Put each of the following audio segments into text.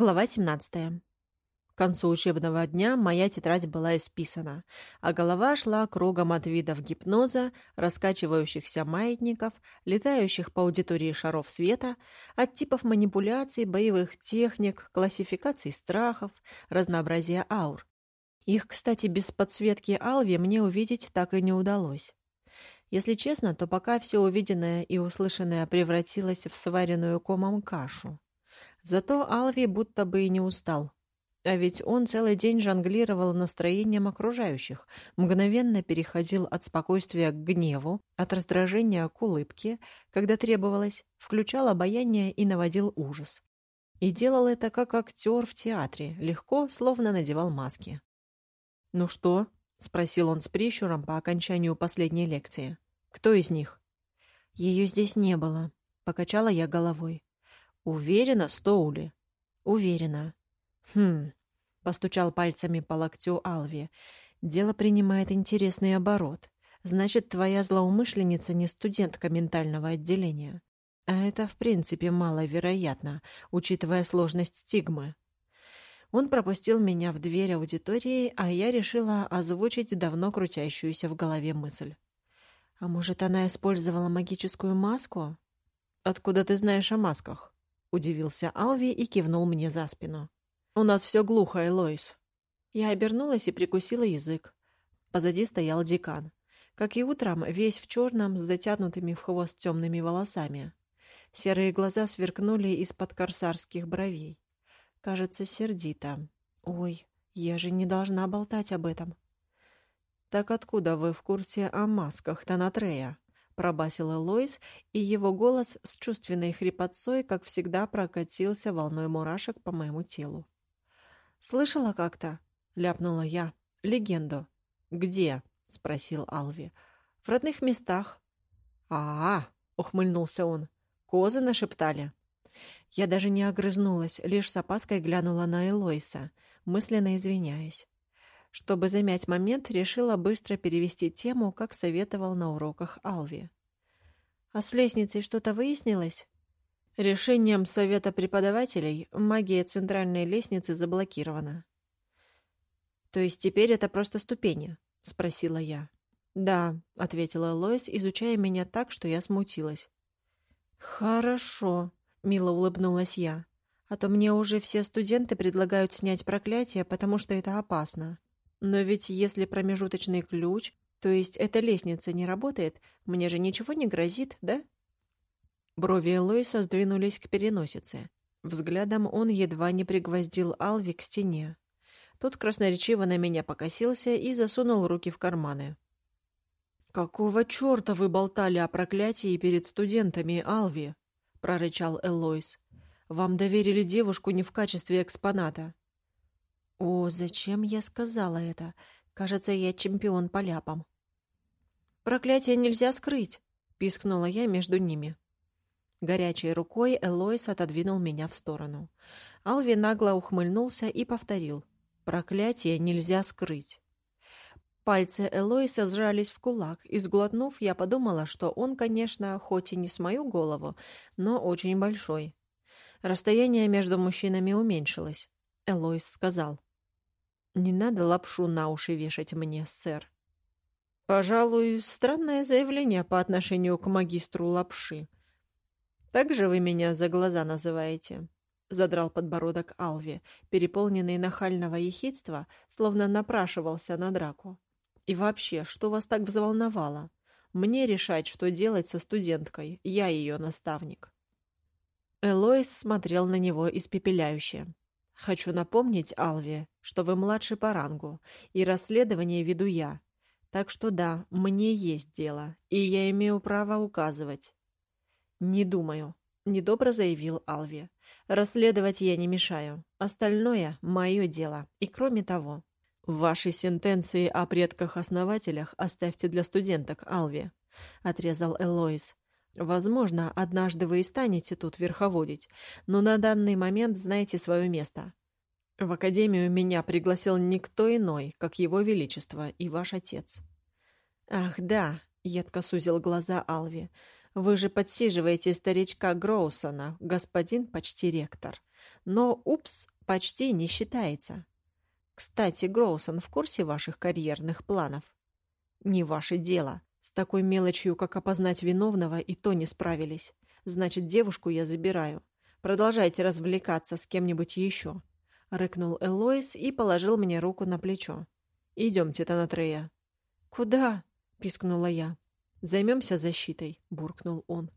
Глава 17. К концу учебного дня моя тетрадь была исписана, а голова шла кругом от видов гипноза, раскачивающихся маятников, летающих по аудитории шаров света, от типов манипуляций, боевых техник, классификаций страхов, разнообразия аур. Их, кстати, без подсветки Алви мне увидеть так и не удалось. Если честно, то пока все увиденное и услышанное превратилось в сваренную комом кашу. Зато Алви будто бы и не устал. А ведь он целый день жонглировал настроением окружающих, мгновенно переходил от спокойствия к гневу, от раздражения к улыбке, когда требовалось, включал обаяние и наводил ужас. И делал это как актер в театре, легко, словно надевал маски. «Ну что?» — спросил он с прищуром по окончанию последней лекции. «Кто из них?» «Ее здесь не было», — покачала я головой. «Уверена, Стоули?» «Уверена». «Хм...» — постучал пальцами по локтю Алви. «Дело принимает интересный оборот. Значит, твоя злоумышленница не студентка ментального отделения. А это, в принципе, маловероятно, учитывая сложность стигмы». Он пропустил меня в дверь аудитории, а я решила озвучить давно крутящуюся в голове мысль. «А может, она использовала магическую маску?» «Откуда ты знаешь о масках?» — удивился Алви и кивнул мне за спину. «У нас все глухо, Элойс». Я обернулась и прикусила язык. Позади стоял декан. Как и утром, весь в черном, с затянутыми в хвост темными волосами. Серые глаза сверкнули из-под корсарских бровей. Кажется, сердито. «Ой, я же не должна болтать об этом». «Так откуда вы в курсе о масках Танатрея?» Пробасила Лоис, и его голос с чувственной хрипотцой, как всегда, прокатился волной мурашек по моему телу. «Слышала как-то?» — ляпнула я. «Легенду». «Где?» — спросил Алви. «В родных местах». «А-а!» — ухмыльнулся он. «Козы нашептали». Я даже не огрызнулась, лишь с опаской глянула на Элойса, мысленно извиняясь. Чтобы замять момент, решила быстро перевести тему, как советовал на уроках Алви. «А с лестницей что-то выяснилось?» Решением Совета преподавателей магия центральной лестницы заблокирована. «То есть теперь это просто ступени?» — спросила я. «Да», — ответила Лоис, изучая меня так, что я смутилась. «Хорошо», — мило улыбнулась я. «А то мне уже все студенты предлагают снять проклятие, потому что это опасно. Но ведь если промежуточный ключ, то есть эта лестница не работает, мне же ничего не грозит, да? Брови Лойса сдвинулись к переносице. Взглядом он едва не пригвоздил Алви к стене. Тот красноречиво на меня покосился и засунул руки в карманы. «Какого черта вы болтали о проклятии перед студентами, Алви?» — прорычал Эллойс. «Вам доверили девушку не в качестве экспоната. О, зачем я сказала это? Кажется, я чемпион по ляпам. «Проклятие нельзя скрыть!» — пискнула я между ними. Горячей рукой Элойс отодвинул меня в сторону. Алви нагло ухмыльнулся и повторил. «Проклятие нельзя скрыть!» Пальцы Элойса сжались в кулак, и, сглотнув, я подумала, что он, конечно, хоть и не с мою голову, но очень большой. Расстояние между мужчинами уменьшилось. Элойс сказал. Не надо лапшу на уши вешать мне, сэр. Пожалуй, странное заявление по отношению к магистру лапши. Так же вы меня за глаза называете? Задрал подбородок Алви, переполненный нахального ехидства, словно напрашивался на драку. И вообще, что вас так взволновало? Мне решать, что делать со студенткой. Я ее наставник. Элойс смотрел на него испепеляюще. Хочу напомнить, Алви, что вы младший по рангу, и расследование веду я. Так что да, мне есть дело, и я имею право указывать. Не думаю, недобро заявил Алви. Расследовать я не мешаю. Остальное — мое дело. И кроме того, ваши сентенции о предках-основателях оставьте для студенток, Алви, — отрезал Элоис. Возможно, однажды вы и станете тут верховодить, но на данный момент знаете свое место. В академию меня пригласил никто иной, как его величество и ваш отец. Ах, да, едко сузил глаза Алви. Вы же подсиживаете старичка Гроусона, господин почти ректор. Но «упс» почти не считается. Кстати, Гроусон в курсе ваших карьерных планов? Не ваше дело. С такой мелочью, как опознать виновного, и то не справились. Значит, девушку я забираю. Продолжайте развлекаться с кем-нибудь еще. Рыкнул Элоис и положил мне руку на плечо. Идемте, Танатрея. Куда? Пискнула я. Займемся защитой, буркнул он.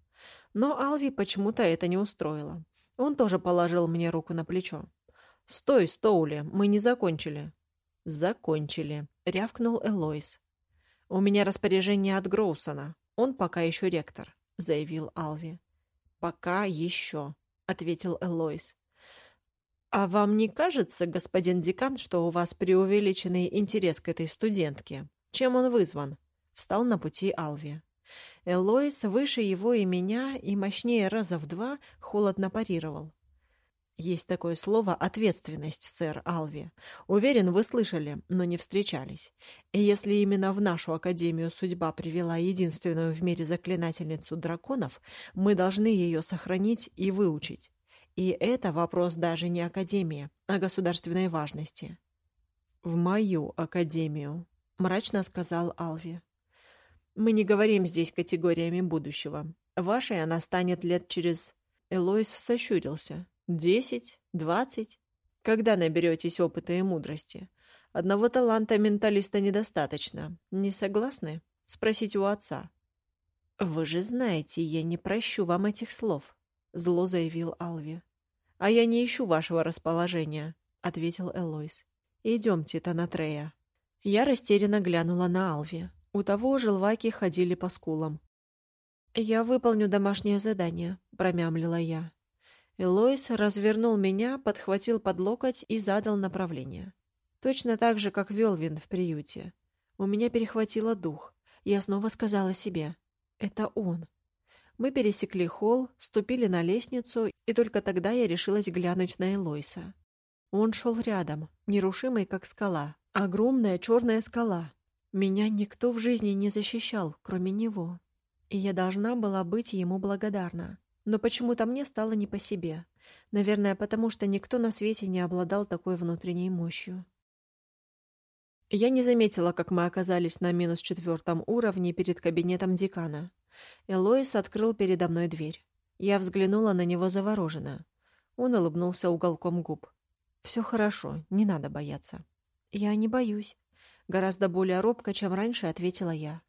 Но Алви почему-то это не устроило. Он тоже положил мне руку на плечо. «Стой, Стоули, мы не закончили». «Закончили», — рявкнул Элойс. «У меня распоряжение от Гроусона. Он пока еще ректор», — заявил Алви. «Пока еще», — ответил Элойс. «А вам не кажется, господин декан, что у вас преувеличенный интерес к этой студентке? Чем он вызван?» — встал на пути Алви. Элойс выше его и меня, и мощнее раза в два, холодно парировал. Есть такое слово «ответственность», сэр Алви. Уверен, вы слышали, но не встречались. И если именно в нашу Академию судьба привела единственную в мире заклинательницу драконов, мы должны ее сохранить и выучить. И это вопрос даже не Академии, а государственной важности. «В мою Академию», — мрачно сказал Алви. «Мы не говорим здесь категориями будущего. Вашей она станет лет через...» Элойс сощурился. Десять? Двадцать? Когда наберетесь опыта и мудрости? Одного таланта менталиста недостаточно. Не согласны? Спросите у отца. «Вы же знаете, я не прощу вам этих слов», — зло заявил Алви. «А я не ищу вашего расположения», — ответил Элойс. «Идемте, Танатрея». Я растерянно глянула на Алви. У того желваки ходили по скулам. «Я выполню домашнее задание», — промямлила я. Элойс развернул меня, подхватил под локоть и задал направление. Точно так же, как Велвин в приюте. У меня перехватило дух. Я снова сказала себе «Это он». Мы пересекли холл, ступили на лестницу, и только тогда я решилась глянуть на Элойса. Он шел рядом, нерушимый, как скала. Огромная черная скала. Меня никто в жизни не защищал, кроме него. И я должна была быть ему благодарна. Но почему-то мне стало не по себе. Наверное, потому что никто на свете не обладал такой внутренней мощью. Я не заметила, как мы оказались на минус четвертом уровне перед кабинетом декана. Элоис открыл передо мной дверь. Я взглянула на него завороженно. Он улыбнулся уголком губ. «Все хорошо, не надо бояться». «Я не боюсь», — гораздо более робко, чем раньше, ответила я.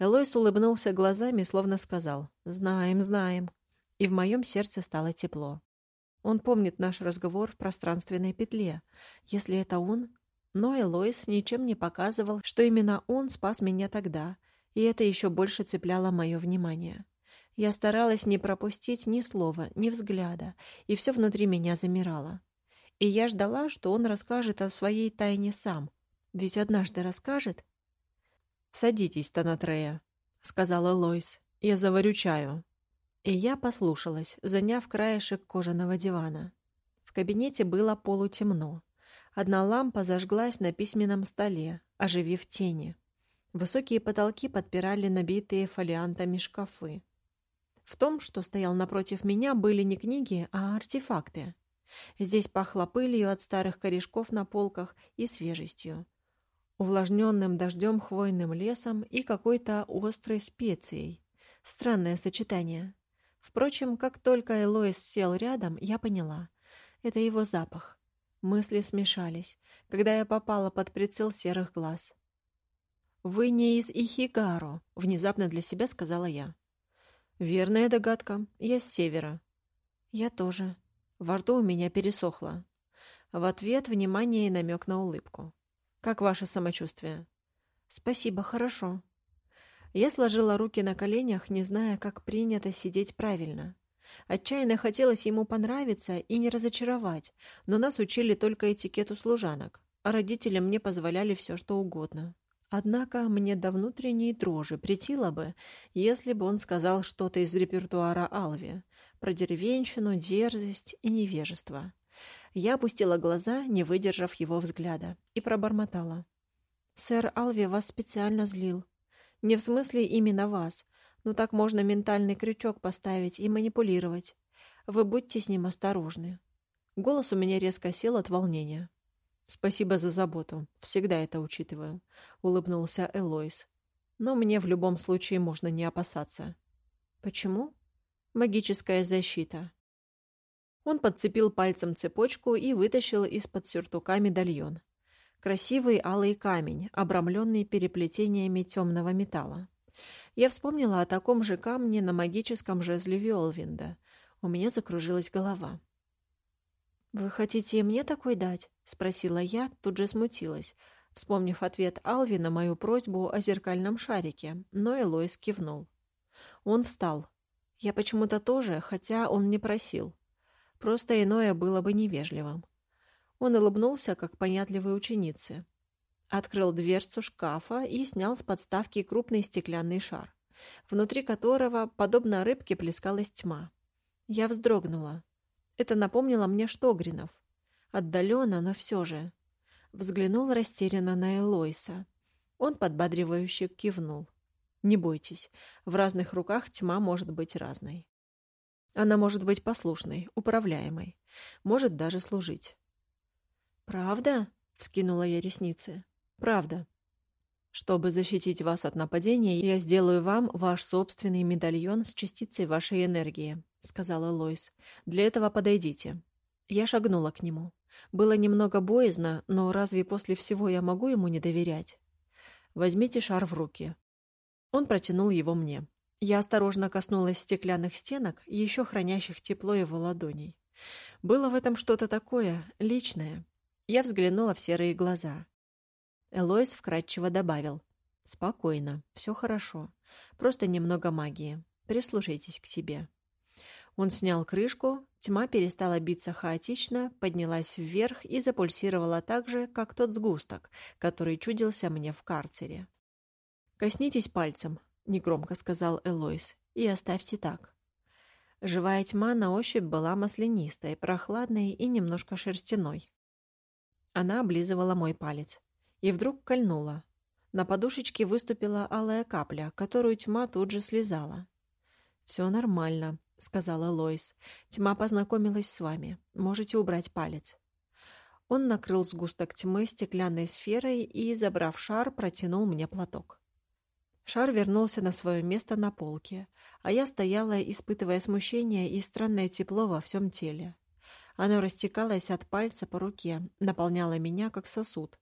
Элойс улыбнулся глазами, словно сказал «Знаем, знаем» и в моем сердце стало тепло. Он помнит наш разговор в пространственной петле. Если это он... Но Элойс ничем не показывал, что именно он спас меня тогда, и это еще больше цепляло мое внимание. Я старалась не пропустить ни слова, ни взгляда, и все внутри меня замирало. И я ждала, что он расскажет о своей тайне сам. Ведь однажды расскажет. «Садитесь, Танатрея», — сказала Лойс. «Я заварю чаю». И я послушалась, заняв краешек кожаного дивана. В кабинете было полутемно. Одна лампа зажглась на письменном столе, оживив тени. Высокие потолки подпирали набитые фолиантами шкафы. В том, что стоял напротив меня, были не книги, а артефакты. Здесь пахло пылью от старых корешков на полках и свежестью, увлажненным дождем хвойным лесом и какой-то острой специей. Странное сочетание. Впрочем, как только Элоис сел рядом, я поняла. Это его запах. Мысли смешались, когда я попала под прицел серых глаз. «Вы не из Ихигару», — внезапно для себя сказала я. «Верная догадка. Я с севера». «Я тоже». Во рту у меня пересохло. В ответ внимание и намек на улыбку. «Как ваше самочувствие?» «Спасибо, хорошо», я сложила руки на коленях, не зная, как принято сидеть правильно. Отчаянно хотелось ему понравиться и не разочаровать, но нас учили только этикету служанок, а родители мне позволяли все, что угодно. Однако мне до внутренней дрожи притило бы, если бы он сказал что-то из репертуара Алви про деревенщину, дерзость и невежество. Я опустила глаза, не выдержав его взгляда, и пробормотала. «Сэр Алви вас специально злил. Не в смысле именно вас, но так можно ментальный крючок поставить и манипулировать. Вы будьте с ним осторожны. Голос у меня резко сел от волнения. «Спасибо за заботу. Всегда это учитываю», — улыбнулся Элойс. «Но мне в любом случае можно не опасаться». «Почему?» «Магическая защита». Он подцепил пальцем цепочку и вытащил из-под сюртука медальон. Красивый алый камень, обрамленный переплетениями темного металла. Я вспомнила о таком же камне на магическом жезле Виолвинда. У меня закружилась голова. «Вы хотите мне такой дать?» — спросила я, тут же смутилась, вспомнив ответ Алви на мою просьбу о зеркальном шарике, но Элойс кивнул. Он встал. Я почему-то тоже, хотя он не просил. Просто иное было бы невежливым. Он улыбнулся, как понятливой ученице. Открыл дверцу шкафа и снял с подставки крупный стеклянный шар, внутри которого, подобно рыбке, плескалась тьма. Я вздрогнула. Это напомнило мне Штогринов. Отдаленно, но все же. Взглянул растерянно на Элойса. Он подбадривающе кивнул. Не бойтесь, в разных руках тьма может быть разной. Она может быть послушной, управляемой, может даже служить. «Правда?» — вскинула я ресницы. «Правда. Чтобы защитить вас от нападения, я сделаю вам ваш собственный медальон с частицей вашей энергии сказала Лойс. «Для этого подойдите». Я шагнула к нему. Было немного боязно, но разве после всего я могу ему не доверять? «Возьмите шар в руки». Он протянул его мне. Я осторожно коснулась стеклянных стенок, еще хранящих тепло его ладоней. Было в этом что-то такое, личное. Я взглянула в серые глаза. Элойс вкратчиво добавил. «Спокойно, все хорошо. Просто немного магии. Прислушайтесь к себе». Он снял крышку, тьма перестала биться хаотично, поднялась вверх и запульсировала так же, как тот сгусток, который чудился мне в карцере. «Коснитесь пальцем», — негромко сказал Элойс, — «и оставьте так». Живая тьма на ощупь была маслянистой, прохладной и немножко шерстяной. Она облизывала мой палец. И вдруг кольнула. На подушечке выступила алая капля, которую тьма тут же слезала. «Все нормально», — сказала Лойс. «Тьма познакомилась с вами. Можете убрать палец». Он накрыл сгусток тьмы стеклянной сферой и, забрав шар, протянул мне платок. Шар вернулся на свое место на полке, а я стояла, испытывая смущение и странное тепло во всем теле. Оно растекалось от пальца по руке, наполняло меня, как сосуд.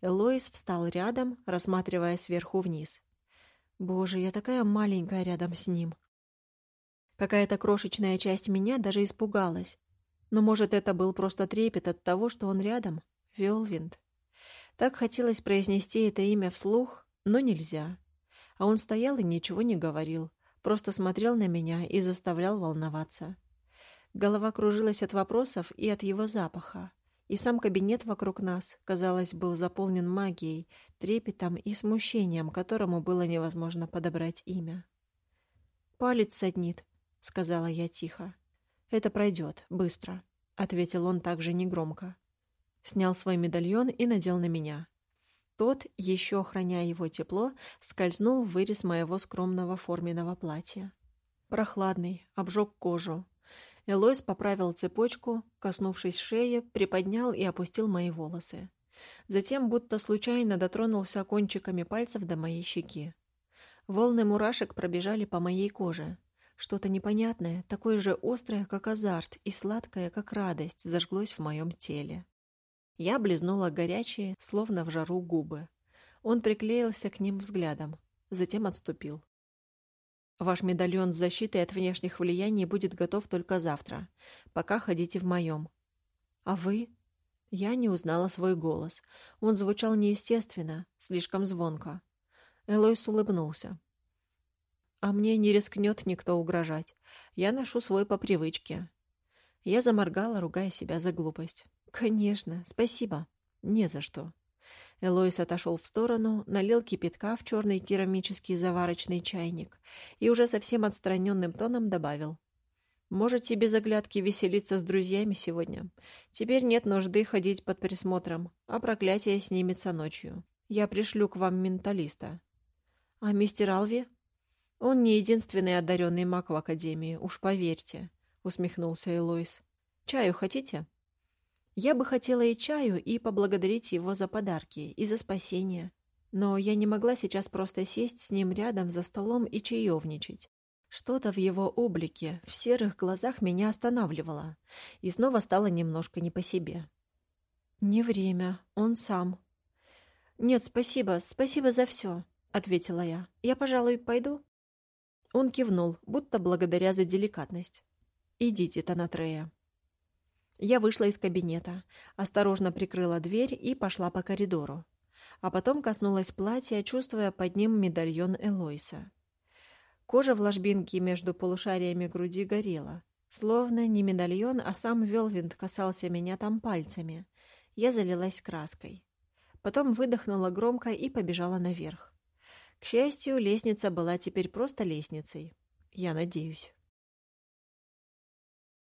Элоис встал рядом, рассматривая сверху вниз. «Боже, я такая маленькая рядом с ним!» Какая-то крошечная часть меня даже испугалась. Но, может, это был просто трепет от того, что он рядом? Велвинд. Так хотелось произнести это имя вслух, но нельзя. А он стоял и ничего не говорил, просто смотрел на меня и заставлял волноваться. Голова кружилась от вопросов и от его запаха. И сам кабинет вокруг нас, казалось, был заполнен магией, трепетом и смущением, которому было невозможно подобрать имя. «Палец саднит», — сказала я тихо. «Это пройдет, быстро», — ответил он также негромко. Снял свой медальон и надел на меня. Тот, еще охраняя его тепло, скользнул в вырез моего скромного форменного платья. Прохладный, обжег кожу. Элойс поправил цепочку, коснувшись шеи, приподнял и опустил мои волосы. Затем будто случайно дотронулся кончиками пальцев до моей щеки. Волны мурашек пробежали по моей коже. Что-то непонятное, такое же острое, как азарт, и сладкое, как радость, зажглось в моем теле. Я облизнула горячие, словно в жару губы. Он приклеился к ним взглядом, затем отступил. «Ваш медальон с защитой от внешних влияний будет готов только завтра. Пока ходите в моем». «А вы?» Я не узнала свой голос. Он звучал неестественно, слишком звонко. Элойс улыбнулся. А мне не рискнет никто угрожать. Я ношу свой по привычке. Я заморгала, ругая себя за глупость. «Конечно, спасибо. Не за что». Элоис отошел в сторону, налил кипятка в черный керамический заварочный чайник и уже совсем отстраненным тоном добавил. «Можете без оглядки веселиться с друзьями сегодня. Теперь нет нужды ходить под присмотром, а проклятие снимется ночью. Я пришлю к вам менталиста». «А мистер Алви?» «Он не единственный одаренный маг в Академии, уж поверьте», — усмехнулся Элойс. «Чаю хотите?» Я бы хотела и чаю, и поблагодарить его за подарки, и за спасение. Но я не могла сейчас просто сесть с ним рядом за столом и чаевничать. Что-то в его облике, в серых глазах меня останавливало, и снова стало немножко не по себе. «Не время, он сам». «Нет, спасибо, спасибо за все», — ответила я. «Я, пожалуй, пойду?» Он кивнул, будто благодаря за деликатность. «Идите, Танатрея». Я вышла из кабинета, осторожно прикрыла дверь и пошла по коридору. А потом коснулась платья, чувствуя под ним медальон Элойса. Кожа в ложбинке между полушариями груди горела. Словно не медальон, а сам Велвинд касался меня там пальцами. Я залилась краской. Потом выдохнула громко и побежала наверх. К счастью, лестница была теперь просто лестницей. Я надеюсь.